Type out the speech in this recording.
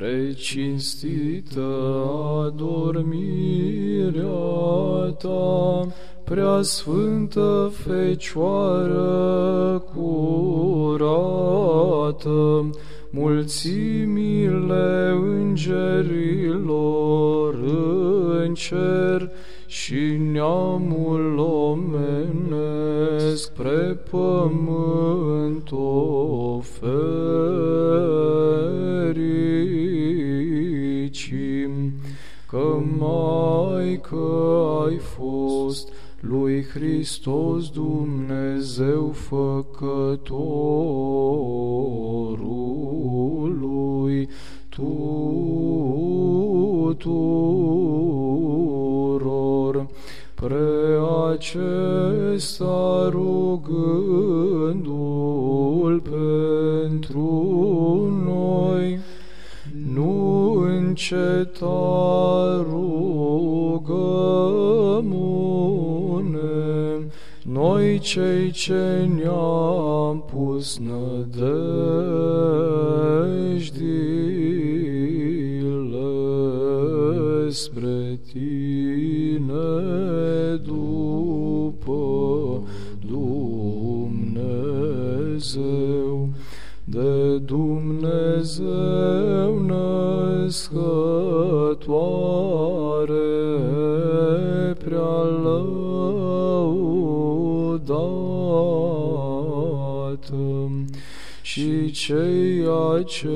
precinstită adormirea ta, prea sfântă Fecioară curată, mulțimile îngerilor în cer și neamul omenesc pre pământ ofericim, că mai că ai fost lui Hristos Dumnezeu făcătorului tuturor. Pre acesta rugându-l pentru noi, nu înceta rugămune, noi cei ce ne-am pus nădejdile spre tine după Dumnezeu, de Dumnezeu născătoare prea lăudată. Și ceea ce